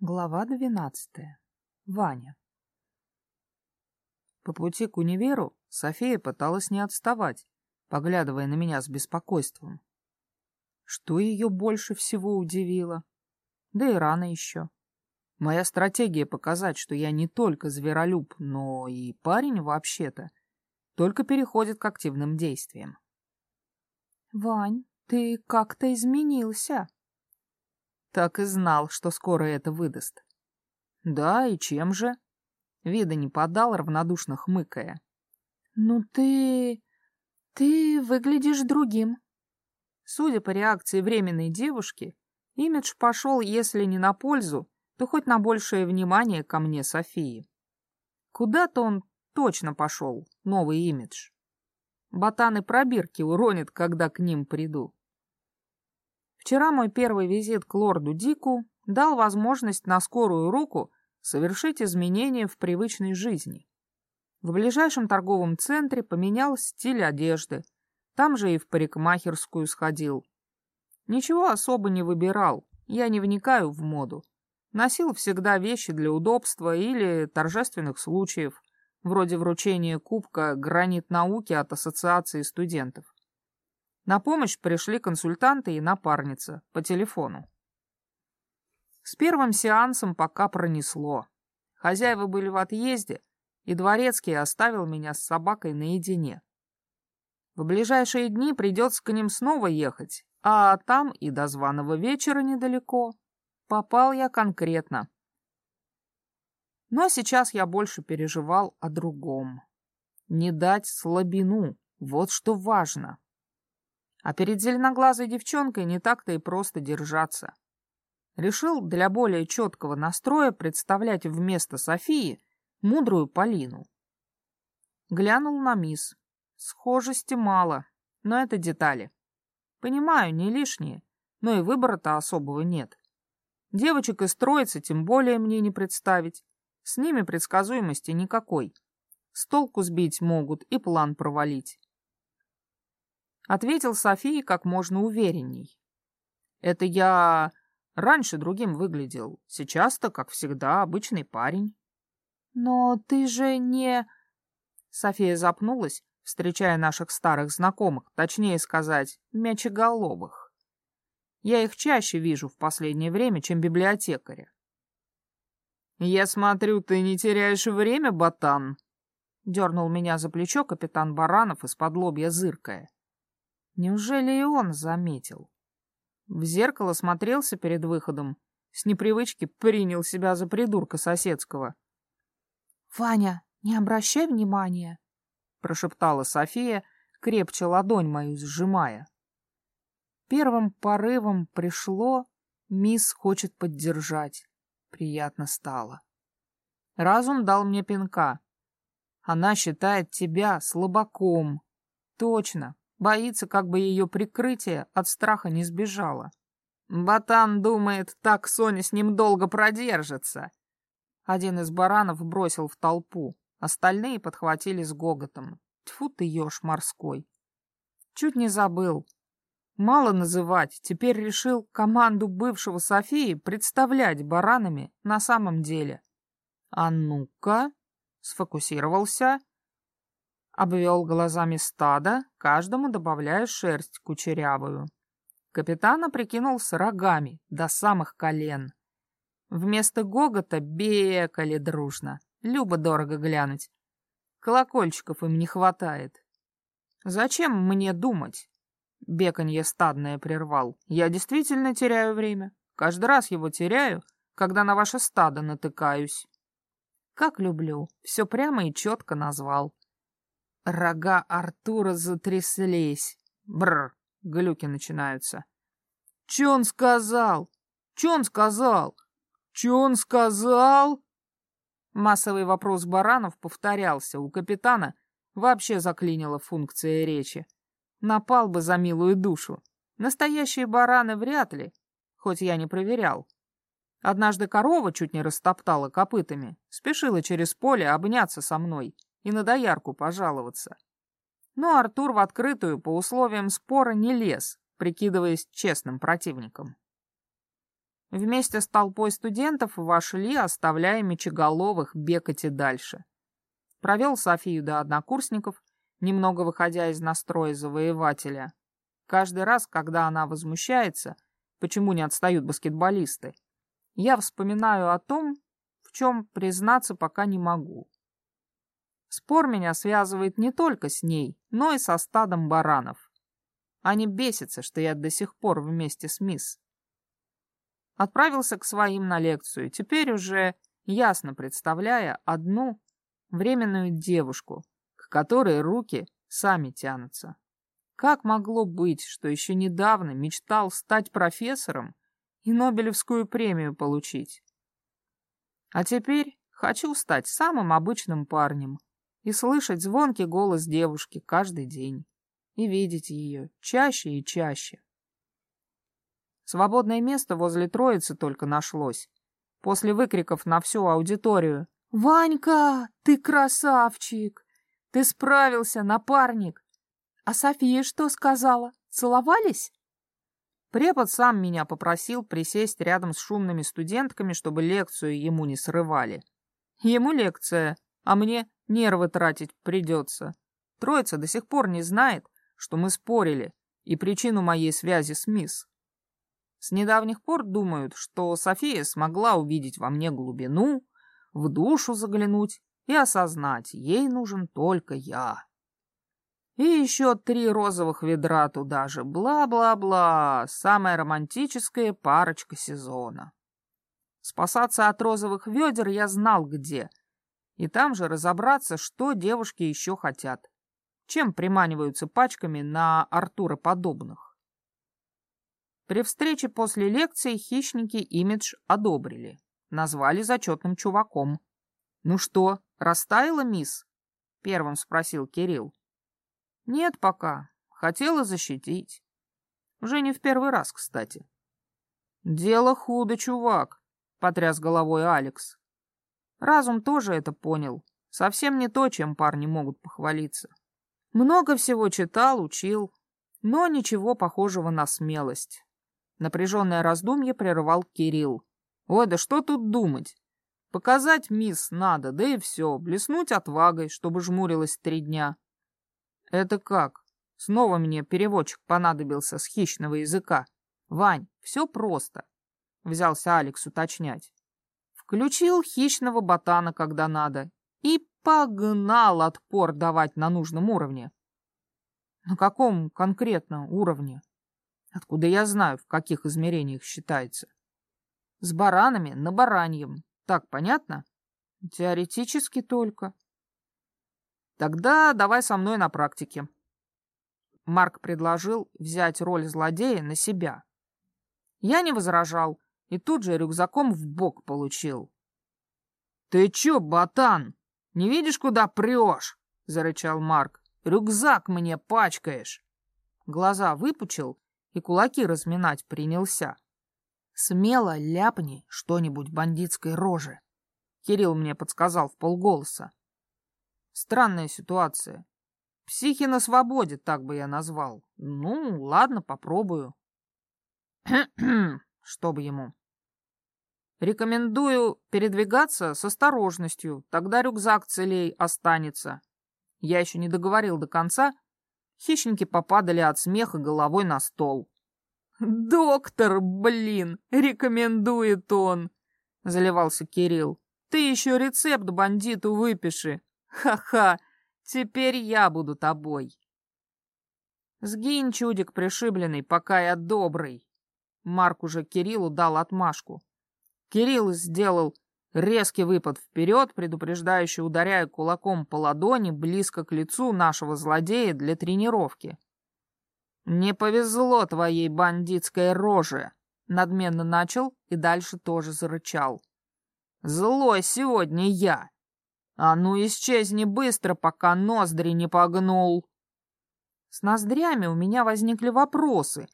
Глава двенадцатая. Ваня. По пути к универу София пыталась не отставать, поглядывая на меня с беспокойством. Что ее больше всего удивило? Да и рано еще. Моя стратегия показать, что я не только зверолюб, но и парень вообще-то, только переходит к активным действиям. «Вань, ты как-то изменился», так и знал, что скоро это выдаст. Да, и чем же? Вида не подал, равнодушно хмыкая. Ну ты... ты выглядишь другим. Судя по реакции временной девушки, имидж пошел, если не на пользу, то хоть на большее внимание ко мне Софии. Куда-то он точно пошел, новый имидж. Ботаны пробирки уронит, когда к ним приду. Вчера мой первый визит к лорду Дику дал возможность на скорую руку совершить изменения в привычной жизни. В ближайшем торговом центре поменял стиль одежды, там же и в парикмахерскую сходил. Ничего особо не выбирал, я не вникаю в моду. Носил всегда вещи для удобства или торжественных случаев, вроде вручения кубка «Гранит науки» от Ассоциации студентов. На помощь пришли консультанты и напарница по телефону. С первым сеансом пока пронесло. Хозяева были в отъезде, и дворецкий оставил меня с собакой наедине. В ближайшие дни придется к ним снова ехать, а там и до званого вечера недалеко. Попал я конкретно. Но сейчас я больше переживал о другом. Не дать слабину, вот что важно. А перед зеленоглазой девчонкой не так-то и просто держаться. Решил для более четкого настроя представлять вместо Софии мудрую Полину. Глянул на мисс. Схожести мало, но это детали. Понимаю, не лишние, но и выбора-то особого нет. Девочек из троицы тем более мне не представить. С ними предсказуемости никакой. С толку сбить могут и план провалить. Ответил Софии как можно уверенней. Это я раньше другим выглядел. Сейчас-то, как всегда, обычный парень. Но ты же не... София запнулась, встречая наших старых знакомых, точнее сказать, мячеголовых. Я их чаще вижу в последнее время, чем библиотекаря. «Я смотрю, ты не теряешь время, ботан?» — дернул меня за плечо капитан Баранов из-под лобья зыркая. Неужели и он заметил? В зеркало смотрелся перед выходом. С непривычки принял себя за придурка соседского. «Ваня, не обращай внимания!» — прошептала София, крепче ладонь мою сжимая. Первым порывом пришло, мисс хочет поддержать. Приятно стало. Разум дал мне пинка. Она считает тебя слабаком. Точно, Боится, как бы ее прикрытие от страха не сбежало. Батан думает, так Соня с ним долго продержится. Один из баранов бросил в толпу, остальные подхватили с гоготом. Тьфу ты, еж морской. Чуть не забыл. Мало называть, теперь решил команду бывшего Софии представлять баранами на самом деле. А ну-ка, сфокусировался Обвел глазами стадо, каждому добавляя шерсть кучерявую. Капитана прикинул с рогами до самых колен. Вместо гогота бекали дружно. Любо-дорого глянуть. Колокольчиков им не хватает. Зачем мне думать? Беканье стадное прервал. Я действительно теряю время. Каждый раз его теряю, когда на ваше стадо натыкаюсь. Как люблю. Все прямо и четко назвал. Рога Артура затряслись. Бррр, глюки начинаются. Че он сказал? Че он сказал? Че он сказал? Массовый вопрос баранов повторялся. У капитана вообще заклинила функция речи. Напал бы за милую душу. Настоящие бараны вряд ли, хоть я не проверял. Однажды корова чуть не растоптала копытами, спешила через поле обняться со мной и на доярку пожаловаться. Но Артур в открытую по условиям спора не лез, прикидываясь честным противником. Вместе с толпой студентов вошли, оставляя мечеголовых бегать и дальше. Провел Софию до однокурсников, немного выходя из настроя завоевателя. Каждый раз, когда она возмущается, почему не отстают баскетболисты, я вспоминаю о том, в чем признаться пока не могу. Спор меня связывает не только с ней, но и со стадом баранов. Они бесятся, что я до сих пор вместе с мисс. Отправился к своим на лекцию, теперь уже ясно представляя одну временную девушку, к которой руки сами тянутся. Как могло быть, что еще недавно мечтал стать профессором и Нобелевскую премию получить? А теперь хочу стать самым обычным парнем и слышать звонкий голос девушки каждый день и видеть ее чаще и чаще. Свободное место возле троицы только нашлось. После выкриков на всю аудиторию «Ванька, ты красавчик! Ты справился, напарник! А София что сказала? Целовались?» Препод сам меня попросил присесть рядом с шумными студентками, чтобы лекцию ему не срывали. Ему лекция, а мне нервы тратить придется. Троица до сих пор не знает, что мы спорили, и причину моей связи с мисс. С недавних пор думают, что София смогла увидеть во мне глубину, в душу заглянуть и осознать, ей нужен только я. И еще три розовых ведра туда же, бла-бла-бла, самая романтическая парочка сезона. Спасаться от розовых ведер я знал где, и там же разобраться, что девушки еще хотят, чем приманиваются пачками на Артура подобных. При встрече после лекции хищники имидж одобрили. Назвали зачетным чуваком. «Ну что, растаяла мисс?» — первым спросил Кирилл. «Нет пока. Хотела защитить. Уже не в первый раз, кстати». «Дело худо, чувак», — потряс головой Алекс. Разум тоже это понял. Совсем не то, чем парни могут похвалиться. Много всего читал, учил, но ничего похожего на смелость. Напряженное раздумье прервал Кирилл. «Ой, да что тут думать? Показать мисс надо, да и все, блеснуть отвагой, чтобы жмурилась три дня». «Это как? Снова мне переводчик понадобился с хищного языка. Вань, все просто», — взялся Алекс уточнять. Включил хищного ботана, когда надо, и погнал отпор давать на нужном уровне. На каком конкретно уровне? Откуда я знаю, в каких измерениях считается? С баранами на бараньем. Так понятно? Теоретически только. Тогда давай со мной на практике. Марк предложил взять роль злодея на себя. Я не возражал и тут же рюкзаком в бок получил. «Ты чё, ботан, не видишь, куда прешь?» — зарычал Марк. «Рюкзак мне пачкаешь!» Глаза выпучил и кулаки разминать принялся. Смело ляпни что-нибудь бандитской роже. Кирилл мне подсказал в полголоса. Странная ситуация. Психи на свободе, так бы я назвал. Ну, ладно, попробую. Чтобы ему. Рекомендую передвигаться с осторожностью, тогда рюкзак целей останется. Я еще не договорил до конца, Хищники попадали от смеха головой на стол. «Доктор, блин, рекомендует он!» — заливался Кирилл. «Ты еще рецепт бандиту выпиши! Ха-ха! Теперь я буду тобой!» «Сгинь, чудик пришибленный, пока я добрый!» Марк уже Кириллу дал отмашку. Кирилл сделал Резкий выпад вперед, предупреждающий, ударяя кулаком по ладони близко к лицу нашего злодея для тренировки. «Не повезло твоей бандитской роже!» Надменно начал и дальше тоже зарычал. «Злой сегодня я! А ну исчезни быстро, пока ноздри не погнул!» С ноздрями у меня возникли вопросы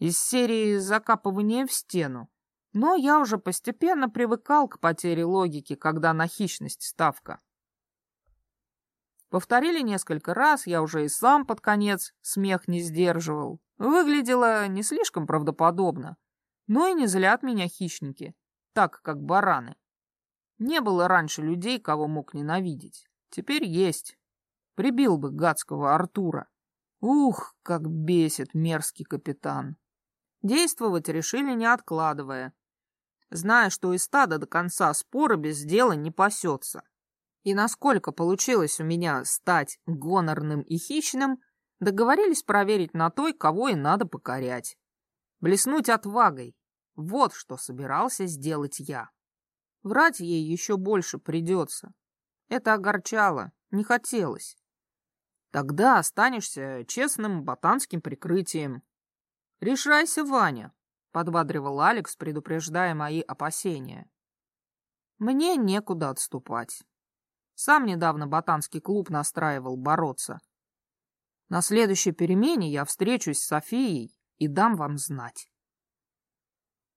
из серии закапывания в стену. Но я уже постепенно привыкал к потере логики, когда на хищность ставка. Повторили несколько раз, я уже и сам под конец смех не сдерживал. Выглядело не слишком правдоподобно. Но и не злят меня хищники, так как бараны. Не было раньше людей, кого мог ненавидеть. Теперь есть. Прибил бы гадского Артура. Ух, как бесит мерзкий капитан. Действовать решили, не откладывая, зная, что из стада до конца спора без дела не пасется. И насколько получилось у меня стать гонорным и хищным, договорились проверить на той, кого и надо покорять. Блеснуть отвагой. Вот что собирался сделать я. Врать ей еще больше придется. Это огорчало, не хотелось. Тогда останешься честным ботанским прикрытием. Решайся, Ваня, подбадривал Алекс, предупреждая мои опасения. Мне некуда отступать. Сам недавно ботанский клуб настраивал бороться. На следующей перемене я встречусь с Софией и дам вам знать.